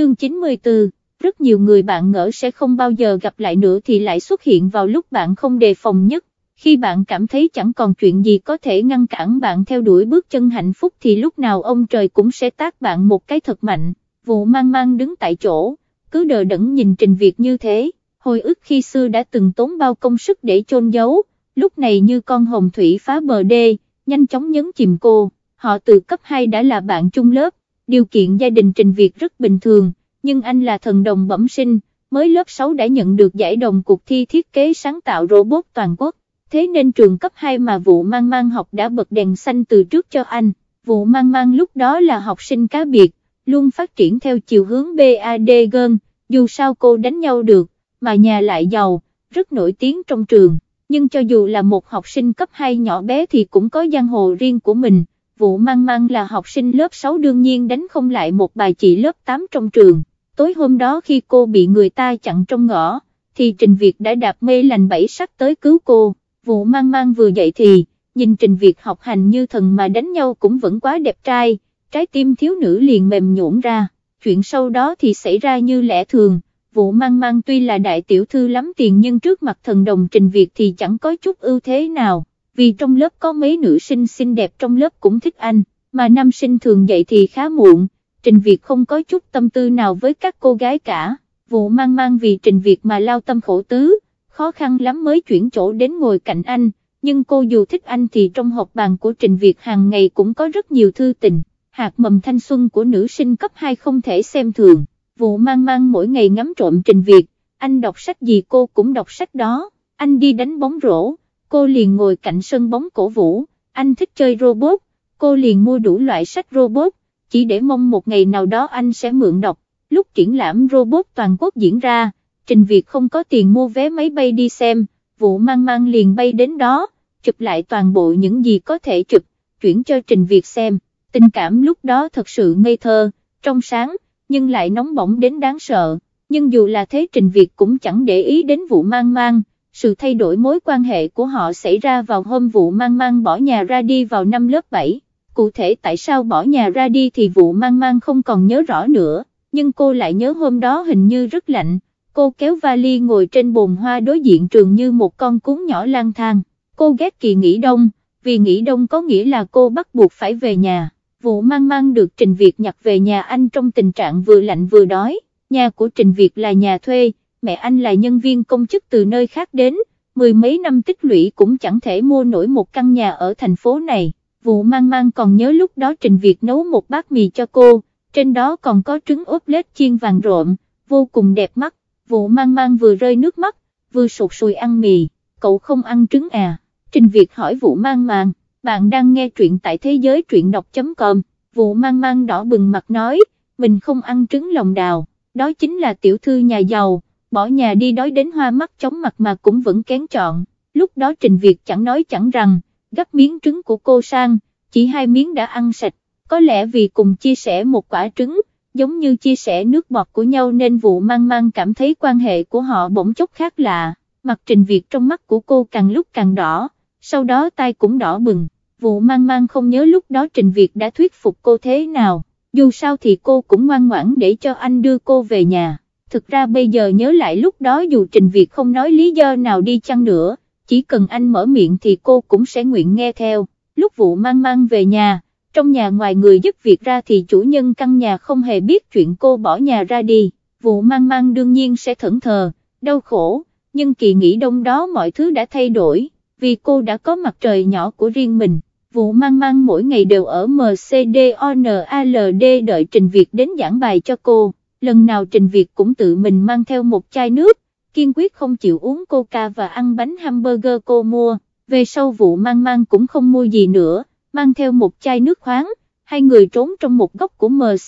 chương 94, rất nhiều người bạn ngỡ sẽ không bao giờ gặp lại nữa thì lại xuất hiện vào lúc bạn không đề phòng nhất, khi bạn cảm thấy chẳng còn chuyện gì có thể ngăn cản bạn theo đuổi bước chân hạnh phúc thì lúc nào ông trời cũng sẽ tác bạn một cái thật mạnh, vụ mang mang đứng tại chỗ, cứ đờ đẫn nhìn Trình việc như thế, hồi ức khi xưa đã từng tốn bao công sức để chôn giấu, lúc này như con hồng thủy phá bờ đê, nhanh chóng nhấn chìm cô, họ từ cấp 2 đã là bạn chung lớp, điều kiện gia đình Trình Việt rất bình thường, nhưng anh là thần đồng bẩm sinh, mới lớp 6 đã nhận được giải đồng cuộc thi thiết kế sáng tạo robot toàn quốc, thế nên trường cấp 2 mà vụ mang mang học đã bật đèn xanh từ trước cho anh, vụ mang mang lúc đó là học sinh cá biệt, luôn phát triển theo chiều hướng BAD gơn, dù sao cô đánh nhau được, mà nhà lại giàu, rất nổi tiếng trong trường, nhưng cho dù là một học sinh cấp 2 nhỏ bé thì cũng có giang hồ riêng của mình, vụ mang mang là học sinh lớp 6 đương nhiên đánh không lại một bài chị lớp 8 trong trường, tối hôm đó khi cô bị người ta chặn trong ngõ, thì Trình Việt đã đạp mê lành bảy sắc tới cứu cô, vụ mang mang vừa dậy thì, nhìn Trình Việt học hành như thần mà đánh nhau cũng vẫn quá đẹp trai, trái tim thiếu nữ liền mềm nhũn ra, chuyện sau đó thì xảy ra như lẽ thường, vụ mang mang tuy là đại tiểu thư lắm tiền nhưng trước mặt thần đồng Trình Việt thì chẳng có chút ưu thế nào, vì trong lớp có mấy nữ sinh xinh đẹp trong lớp cũng thích anh, mà nam sinh thường dậy thì khá muộn, Trình Việt không có chút tâm tư nào với các cô gái cả, vụ mang mang vì Trình Việt mà lao tâm khổ tứ, khó khăn lắm mới chuyển chỗ đến ngồi cạnh anh, nhưng cô dù thích anh thì trong hộp bàn của Trình Việt hàng ngày cũng có rất nhiều thư tình, hạt mầm thanh xuân của nữ sinh cấp 2 không thể xem thường, vụ mang mang mỗi ngày ngắm trộm Trình Việt, anh đọc sách gì cô cũng đọc sách đó, anh đi đánh bóng rổ, cô liền ngồi cạnh sân bóng cổ vũ, anh thích chơi robot, cô liền mua đủ loại sách robot, chỉ để mong một ngày nào đó anh sẽ mượn đọc, lúc triển lãm robot toàn quốc diễn ra, Trình Việt không có tiền mua vé máy bay đi xem, vụ mang mang liền bay đến đó, chụp lại toàn bộ những gì có thể chụp, chuyển cho Trình Việt xem, tình cảm lúc đó thật sự ngây thơ, trong sáng, nhưng lại nóng bỏng đến đáng sợ, nhưng dù là thế Trình Việt cũng chẳng để ý đến vụ mang mang, sự thay đổi mối quan hệ của họ xảy ra vào hôm vụ mang mang bỏ nhà ra đi vào năm lớp 7, cụ thể tại sao bỏ nhà ra đi thì vụ mang mang không còn nhớ rõ nữa, nhưng cô lại nhớ hôm đó hình như rất lạnh, cô kéo vali ngồi trên bồn hoa đối diện trường như một con cún nhỏ lang thang, cô ghét kỳ nghỉ đông, vì nghỉ đông có nghĩa là cô bắt buộc phải về nhà, vụ mang mang được Trình Việt nhặt về nhà anh trong tình trạng vừa lạnh vừa đói, nhà của Trình Việt là nhà thuê, mẹ anh là nhân viên công chức từ nơi khác đến, mười mấy năm tích lũy cũng chẳng thể mua nổi một căn nhà ở thành phố này, vụ mang mang còn nhớ lúc đó Trình Việt nấu một bát mì cho cô, trên đó còn có trứng ốp lết chiên vàng rộm, vô cùng đẹp mắt, vụ mang mang vừa rơi nước mắt, vừa sụt sùi ăn mì, cậu không ăn trứng à, Trình Việt hỏi vụ mang mang, bạn đang nghe truyện tại thế giới truyện đọc.com, vụ mang mang đỏ bừng mặt nói, mình không ăn trứng lòng đào, đó chính là tiểu thư nhà giàu bỏ nhà đi đói đến hoa mắt chóng mặt mà cũng vẫn kén chọn, lúc đó Trình Việt chẳng nói chẳng rằng, gấp miếng trứng của cô sang, chỉ hai miếng đã ăn sạch, có lẽ vì cùng chia sẻ một quả trứng, giống như chia sẻ nước bọt của nhau nên vụ mang mang cảm thấy quan hệ của họ bỗng chốc khác lạ, mặt Trình Việt trong mắt của cô càng lúc càng đỏ, sau đó tay cũng đỏ bừng, vụ mang mang không nhớ lúc đó Trình Việt đã thuyết phục cô thế nào, dù sao thì cô cũng ngoan ngoãn để cho anh đưa cô về nhà thực ra bây giờ nhớ lại lúc đó dù Trình Việt không nói lý do nào đi chăng nữa, chỉ cần anh mở miệng thì cô cũng sẽ nguyện nghe theo, lúc vụ mang mang về nhà, trong nhà ngoài người giúp việc ra thì chủ nhân căn nhà không hề biết chuyện cô bỏ nhà ra đi, vụ mang mang đương nhiên sẽ thẫn thờ, đau khổ, nhưng kỳ nghỉ đông đó mọi thứ đã thay đổi, vì cô đã có mặt trời nhỏ của riêng mình. Vụ mang mang mỗi ngày đều ở MCDONALD đợi Trình Việt đến giảng bài cho cô lần nào Trình Việt cũng tự mình mang theo một chai nước, kiên quyết không chịu uống coca và ăn bánh hamburger cô mua, về sau vụ mang mang cũng không mua gì nữa, mang theo một chai nước khoáng, hai người trốn trong một góc của MCDONALD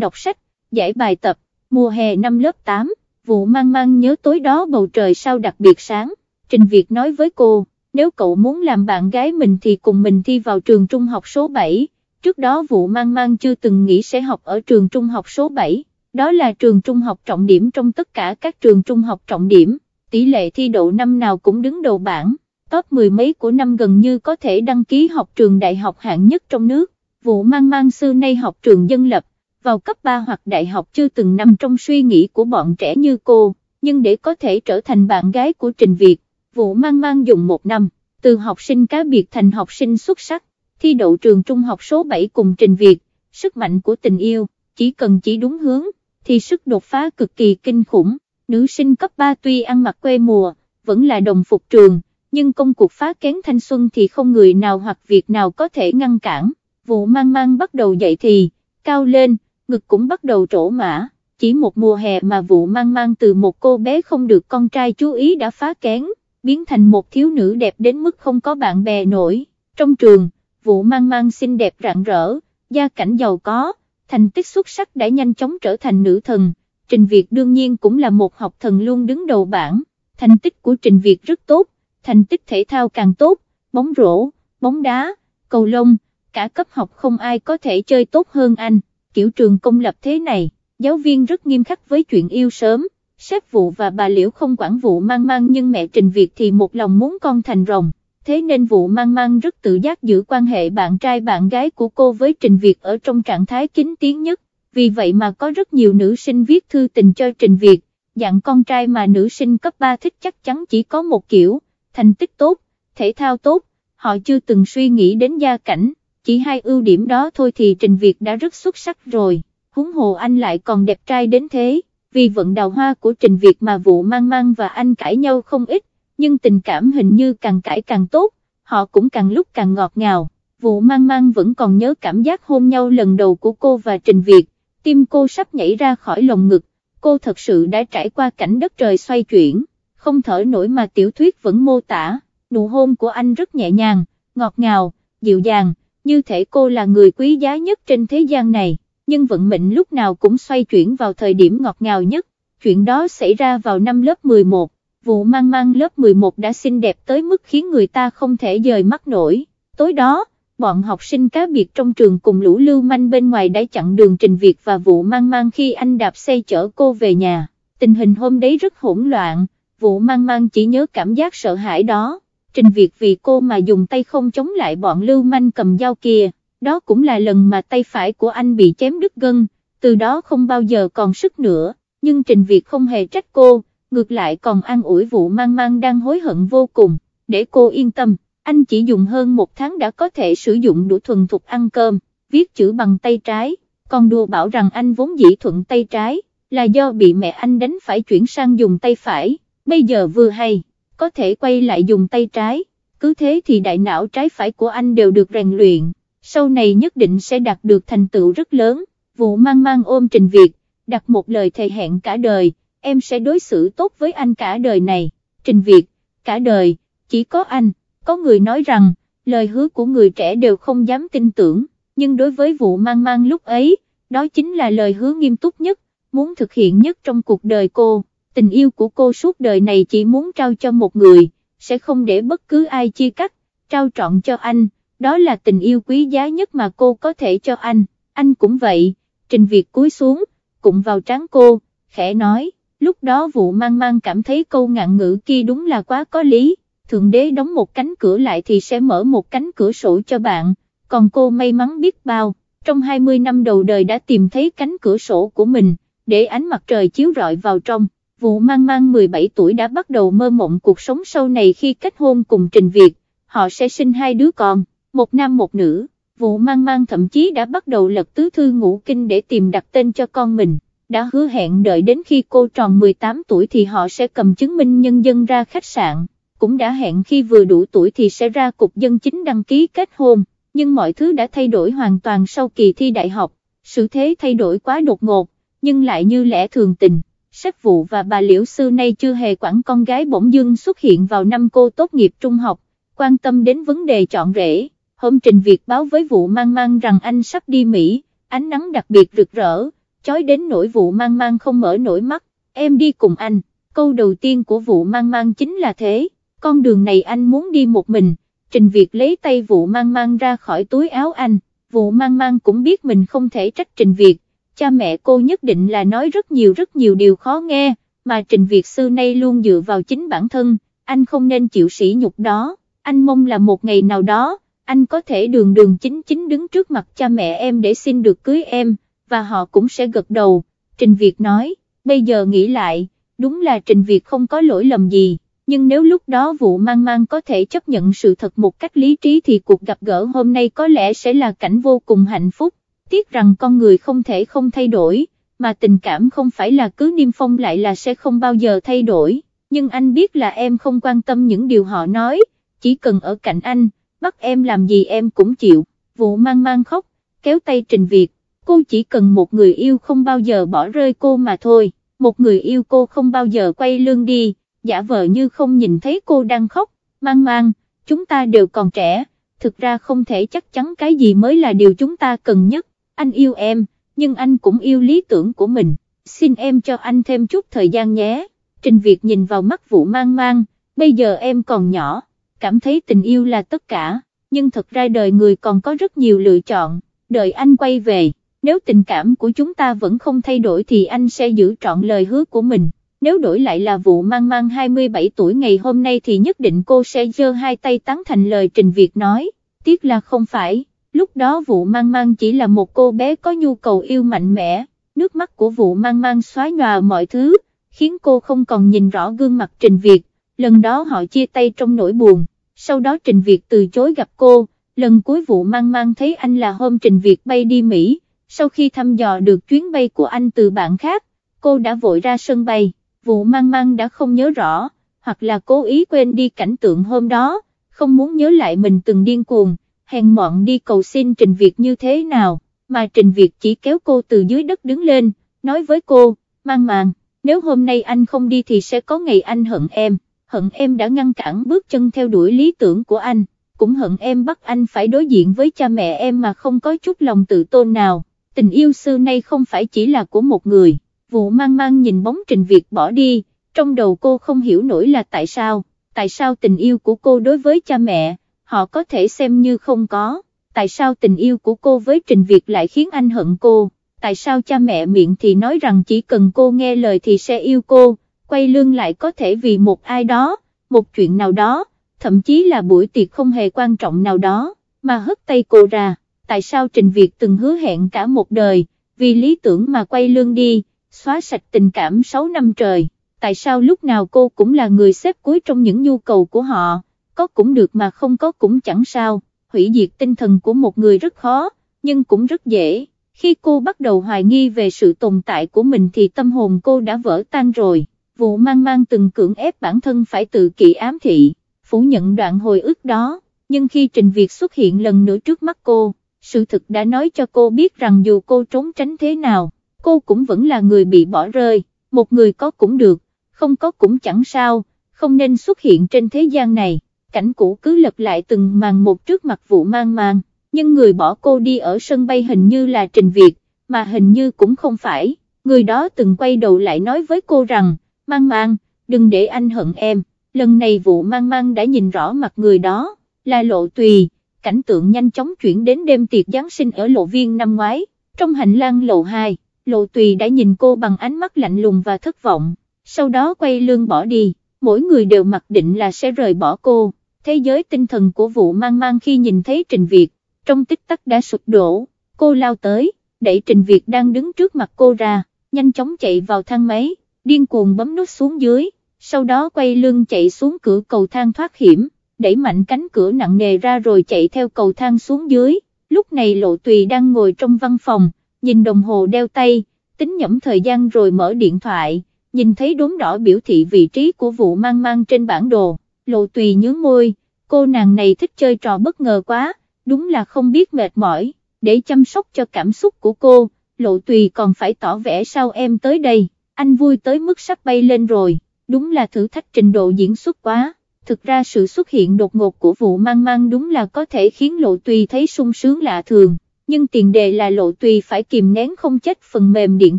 đọc sách, giải bài tập, mùa hè năm lớp 8, vụ mang mang nhớ tối đó bầu trời sao đặc biệt sáng, Trình Việt nói với cô, nếu cậu muốn làm bạn gái mình thì cùng mình thi vào trường trung học số 7 trước đó vụ mang mang chưa từng nghĩ sẽ học ở trường trung học số 7, đó là trường trung học trọng điểm trong tất cả các trường trung học trọng điểm, tỷ lệ thi đậu năm nào cũng đứng đầu bảng, top mười mấy của năm gần như có thể đăng ký học trường đại học hạng nhất trong nước, vụ mang mang xưa nay học trường dân lập, vào cấp 3 hoặc đại học chưa từng nằm trong suy nghĩ của bọn trẻ như cô, nhưng để có thể trở thành bạn gái của Trình Việt, vụ mang mang dùng một năm, từ học sinh cá biệt thành học sinh xuất sắc, thi đậu trường trung học số 7 cùng Trình Việt, sức mạnh của tình yêu, chỉ cần chỉ đúng hướng, thì sức đột phá cực kỳ kinh khủng, nữ sinh cấp 3 tuy ăn mặc quê mùa, vẫn là đồng phục trường, nhưng công cuộc phá kén thanh xuân thì không người nào hoặc việc nào có thể ngăn cản, vụ mang mang bắt đầu dậy thì, cao lên, ngực cũng bắt đầu trổ mã, chỉ một mùa hè mà vụ mang mang từ một cô bé không được con trai chú ý đã phá kén, biến thành một thiếu nữ đẹp đến mức không có bạn bè nổi, trong trường, vụ mang mang xinh đẹp rạng rỡ, gia cảnh giàu có, thành tích xuất sắc đã nhanh chóng trở thành nữ thần, Trình Việt đương nhiên cũng là một học thần luôn đứng đầu bảng, thành tích của Trình Việt rất tốt, thành tích thể thao càng tốt, bóng rổ, bóng đá, cầu lông, cả cấp học không ai có thể chơi tốt hơn anh, kiểu trường công lập thế này, giáo viên rất nghiêm khắc với chuyện yêu sớm, sếp vụ và bà Liễu không quản vụ mang mang nhưng mẹ Trình Việt thì một lòng muốn con thành rồng, thế nên vụ mang mang rất tự giác giữ quan hệ bạn trai bạn gái của cô với Trình Việt ở trong trạng thái kín tiếng nhất, vì vậy mà có rất nhiều nữ sinh viết thư tình cho Trình Việt, dạng con trai mà nữ sinh cấp 3 thích chắc chắn chỉ có một kiểu, thành tích tốt, thể thao tốt, họ chưa từng suy nghĩ đến gia cảnh, chỉ hai ưu điểm đó thôi thì Trình Việt đã rất xuất sắc rồi, huống hồ anh lại còn đẹp trai đến thế, vì vận đào hoa của Trình Việt mà vụ mang mang và anh cãi nhau không ít, nhưng tình cảm hình như càng cãi càng tốt, họ cũng càng lúc càng ngọt ngào, vụ mang mang vẫn còn nhớ cảm giác hôn nhau lần đầu của cô và Trình Việt, tim cô sắp nhảy ra khỏi lồng ngực, cô thật sự đã trải qua cảnh đất trời xoay chuyển, không thở nổi mà tiểu thuyết vẫn mô tả, nụ hôn của anh rất nhẹ nhàng, ngọt ngào, dịu dàng, như thể cô là người quý giá nhất trên thế gian này, nhưng vận mệnh lúc nào cũng xoay chuyển vào thời điểm ngọt ngào nhất, chuyện đó xảy ra vào năm lớp 11, vụ mang mang lớp 11 đã xinh đẹp tới mức khiến người ta không thể dời mắt nổi, tối đó, bọn học sinh cá biệt trong trường cùng lũ lưu manh bên ngoài đã chặn đường Trình Việt và vụ mang mang khi anh đạp xe chở cô về nhà, tình hình hôm đấy rất hỗn loạn, vụ mang mang chỉ nhớ cảm giác sợ hãi đó, Trình Việt vì cô mà dùng tay không chống lại bọn lưu manh cầm dao kia, đó cũng là lần mà tay phải của anh bị chém đứt gân, từ đó không bao giờ còn sức nữa, nhưng Trình Việt không hề trách cô, ngược lại còn an ủi vụ mang mang đang hối hận vô cùng, để cô yên tâm, anh chỉ dùng hơn một tháng đã có thể sử dụng đủ thuần thục ăn cơm, viết chữ bằng tay trái, còn đùa bảo rằng anh vốn dĩ thuận tay trái, là do bị mẹ anh đánh phải chuyển sang dùng tay phải, bây giờ vừa hay, có thể quay lại dùng tay trái, cứ thế thì đại não trái phải của anh đều được rèn luyện, sau này nhất định sẽ đạt được thành tựu rất lớn, vụ mang mang ôm Trình Việt, đặt một lời thề hẹn cả đời, em sẽ đối xử tốt với anh cả đời này, Trình Việt, cả đời, chỉ có anh, có người nói rằng, lời hứa của người trẻ đều không dám tin tưởng, nhưng đối với vụ mang mang lúc ấy, đó chính là lời hứa nghiêm túc nhất, muốn thực hiện nhất trong cuộc đời cô, tình yêu của cô suốt đời này chỉ muốn trao cho một người, sẽ không để bất cứ ai chia cắt, trao trọn cho anh, đó là tình yêu quý giá nhất mà cô có thể cho anh, anh cũng vậy, trình việc cúi xuống, cũng vào trán cô, khẽ nói lúc đó vụ mang mang cảm thấy câu ngạn ngữ kia đúng là quá có lý, thượng đế đóng một cánh cửa lại thì sẽ mở một cánh cửa sổ cho bạn, còn cô may mắn biết bao, trong 20 năm đầu đời đã tìm thấy cánh cửa sổ của mình, để ánh mặt trời chiếu rọi vào trong, vụ mang mang 17 tuổi đã bắt đầu mơ mộng cuộc sống sau này khi kết hôn cùng Trình Việt, họ sẽ sinh hai đứa con, một nam một nữ, vụ mang mang thậm chí đã bắt đầu lật tứ thư ngũ kinh để tìm đặt tên cho con mình đã hứa hẹn đợi đến khi cô tròn 18 tuổi thì họ sẽ cầm chứng minh nhân dân ra khách sạn, cũng đã hẹn khi vừa đủ tuổi thì sẽ ra cục dân chính đăng ký kết hôn, nhưng mọi thứ đã thay đổi hoàn toàn sau kỳ thi đại học, sự thế thay đổi quá đột ngột, nhưng lại như lẽ thường tình. Sếp vụ và bà Liễu Sư nay chưa hề quản con gái bỗng dưng xuất hiện vào năm cô tốt nghiệp trung học, quan tâm đến vấn đề chọn rễ. Hôm Trình việc báo với vụ mang mang rằng anh sắp đi Mỹ, ánh nắng đặc biệt rực rỡ, chói đến nỗi vụ mang mang không mở nổi mắt, em đi cùng anh, câu đầu tiên của vụ mang mang chính là thế, con đường này anh muốn đi một mình, Trình Việt lấy tay vụ mang mang ra khỏi túi áo anh, vụ mang mang cũng biết mình không thể trách Trình Việt, cha mẹ cô nhất định là nói rất nhiều rất nhiều điều khó nghe, mà Trình Việt xưa nay luôn dựa vào chính bản thân, anh không nên chịu sỉ nhục đó, anh mong là một ngày nào đó, anh có thể đường đường chính chính đứng trước mặt cha mẹ em để xin được cưới em, và họ cũng sẽ gật đầu, Trình Việt nói, bây giờ nghĩ lại, đúng là Trình Việt không có lỗi lầm gì, nhưng nếu lúc đó vụ mang mang có thể chấp nhận sự thật một cách lý trí thì cuộc gặp gỡ hôm nay có lẽ sẽ là cảnh vô cùng hạnh phúc, tiếc rằng con người không thể không thay đổi, mà tình cảm không phải là cứ niêm phong lại là sẽ không bao giờ thay đổi, nhưng anh biết là em không quan tâm những điều họ nói, chỉ cần ở cạnh anh, bắt em làm gì em cũng chịu, vụ mang mang khóc, kéo tay Trình Việt, cô chỉ cần một người yêu không bao giờ bỏ rơi cô mà thôi, một người yêu cô không bao giờ quay lưng đi, giả vờ như không nhìn thấy cô đang khóc, mang mang, chúng ta đều còn trẻ, thực ra không thể chắc chắn cái gì mới là điều chúng ta cần nhất, anh yêu em, nhưng anh cũng yêu lý tưởng của mình, xin em cho anh thêm chút thời gian nhé, Trình Việt nhìn vào mắt vụ mang mang, bây giờ em còn nhỏ, cảm thấy tình yêu là tất cả, nhưng thật ra đời người còn có rất nhiều lựa chọn, đợi anh quay về, nếu tình cảm của chúng ta vẫn không thay đổi thì anh sẽ giữ trọn lời hứa của mình. Nếu đổi lại là vụ mang mang 27 tuổi ngày hôm nay thì nhất định cô sẽ giơ hai tay tán thành lời Trình Việt nói, tiếc là không phải. Lúc đó vụ mang mang chỉ là một cô bé có nhu cầu yêu mạnh mẽ, nước mắt của vụ mang mang xóa nhòa mọi thứ, khiến cô không còn nhìn rõ gương mặt Trình Việt, lần đó họ chia tay trong nỗi buồn, sau đó Trình Việt từ chối gặp cô, lần cuối vụ mang mang thấy anh là hôm Trình Việt bay đi Mỹ, sau khi thăm dò được chuyến bay của anh từ bạn khác, cô đã vội ra sân bay, vụ mang mang đã không nhớ rõ, hoặc là cố ý quên đi cảnh tượng hôm đó, không muốn nhớ lại mình từng điên cuồng hèn mọn đi cầu xin Trình Việt như thế nào, mà Trình Việt chỉ kéo cô từ dưới đất đứng lên, nói với cô, mang màng, nếu hôm nay anh không đi thì sẽ có ngày anh hận em, hận em đã ngăn cản bước chân theo đuổi lý tưởng của anh, cũng hận em bắt anh phải đối diện với cha mẹ em mà không có chút lòng tự tôn nào, tình yêu xưa nay không phải chỉ là của một người, vụ mang mang nhìn bóng Trình Việt bỏ đi, trong đầu cô không hiểu nổi là tại sao, tại sao tình yêu của cô đối với cha mẹ, họ có thể xem như không có, tại sao tình yêu của cô với Trình Việt lại khiến anh hận cô, tại sao cha mẹ miệng thì nói rằng chỉ cần cô nghe lời thì sẽ yêu cô, quay lưng lại có thể vì một ai đó, một chuyện nào đó, thậm chí là buổi tiệc không hề quan trọng nào đó, mà hất tay cô ra, tại sao Trình Việt từng hứa hẹn cả một đời, vì lý tưởng mà quay lương đi, xóa sạch tình cảm 6 năm trời, tại sao lúc nào cô cũng là người xếp cuối trong những nhu cầu của họ có cũng được mà không có cũng chẳng sao, hủy diệt tinh thần của một người rất khó, nhưng cũng rất dễ. Khi cô bắt đầu hoài nghi về sự tồn tại của mình thì tâm hồn cô đã vỡ tan rồi, vụ mang mang từng cưỡng ép bản thân phải tự kỷ ám thị, phủ nhận đoạn hồi ức đó, nhưng khi Trình Việt xuất hiện lần nữa trước mắt cô, sự thực đã nói cho cô biết rằng dù cô trốn tránh thế nào, cô cũng vẫn là người bị bỏ rơi, một người có cũng được, không có cũng chẳng sao, không nên xuất hiện trên thế gian này. Cảnh cũ cứ lật lại từng màn một trước mặt vụ mang mang, nhưng người bỏ cô đi ở sân bay hình như là Trình Việt, mà hình như cũng không phải, người đó từng quay đầu lại nói với cô rằng, mang mang, đừng để anh hận em, lần này vụ mang mang đã nhìn rõ mặt người đó, là lộ tùy, cảnh tượng nhanh chóng chuyển đến đêm tiệc Giáng sinh ở lộ viên năm ngoái, trong hành lang lộ 2, lộ tùy đã nhìn cô bằng ánh mắt lạnh lùng và thất vọng, sau đó quay lưng bỏ đi, mỗi người đều mặc định là sẽ rời bỏ cô. Thế giới tinh thần của vụ mang mang khi nhìn thấy Trình Việt, trong tích tắc đã sụp đổ, cô lao tới, đẩy Trình Việt đang đứng trước mặt cô ra, nhanh chóng chạy vào thang máy, điên cuồng bấm nút xuống dưới, sau đó quay lưng chạy xuống cửa cầu thang thoát hiểm, đẩy mạnh cánh cửa nặng nề ra rồi chạy theo cầu thang xuống dưới, lúc này Lộ Tùy đang ngồi trong văn phòng, nhìn đồng hồ đeo tay, tính nhẩm thời gian rồi mở điện thoại, nhìn thấy đốm đỏ biểu thị vị trí của vụ mang mang trên bản đồ, lộ tùy nhướng môi, cô nàng này thích chơi trò bất ngờ quá, đúng là không biết mệt mỏi, để chăm sóc cho cảm xúc của cô, lộ tùy còn phải tỏ vẻ sao em tới đây, anh vui tới mức sắp bay lên rồi, đúng là thử thách trình độ diễn xuất quá. Thực ra sự xuất hiện đột ngột của vụ mang mang đúng là có thể khiến lộ tùy thấy sung sướng lạ thường, nhưng tiền đề là lộ tùy phải kìm nén không chết phần mềm điện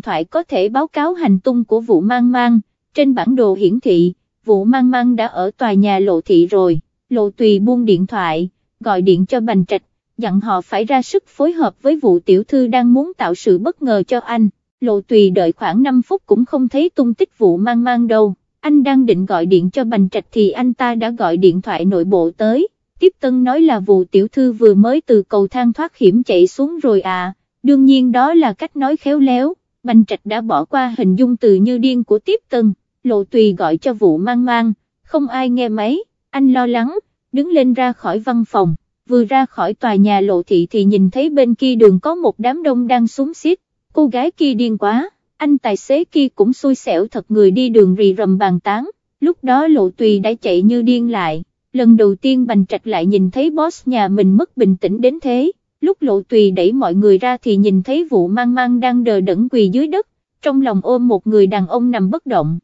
thoại có thể báo cáo hành tung của vụ mang mang, trên bản đồ hiển thị, vụ mang mang đã ở tòa nhà lộ thị rồi, lộ tùy buông điện thoại, gọi điện cho Bành Trạch, dặn họ phải ra sức phối hợp với vụ tiểu thư đang muốn tạo sự bất ngờ cho anh, lộ tùy đợi khoảng 5 phút cũng không thấy tung tích vụ mang mang đâu, anh đang định gọi điện cho Bành Trạch thì anh ta đã gọi điện thoại nội bộ tới, tiếp tân nói là vụ tiểu thư vừa mới từ cầu thang thoát hiểm chạy xuống rồi à, đương nhiên đó là cách nói khéo léo, Bành Trạch đã bỏ qua hình dung từ như điên của tiếp tân, lộ tùy gọi cho vụ mang mang, không ai nghe máy, anh lo lắng, đứng lên ra khỏi văn phòng, vừa ra khỏi tòa nhà lộ thị thì nhìn thấy bên kia đường có một đám đông đang súng xít, cô gái kia điên quá, anh tài xế kia cũng xui xẻo thật người đi đường rì rầm bàn tán, lúc đó lộ tùy đã chạy như điên lại, lần đầu tiên Bành Trạch lại nhìn thấy boss nhà mình mất bình tĩnh đến thế, lúc lộ tùy đẩy mọi người ra thì nhìn thấy vụ mang mang đang đờ đẫn quỳ dưới đất, trong lòng ôm một người đàn ông nằm bất động.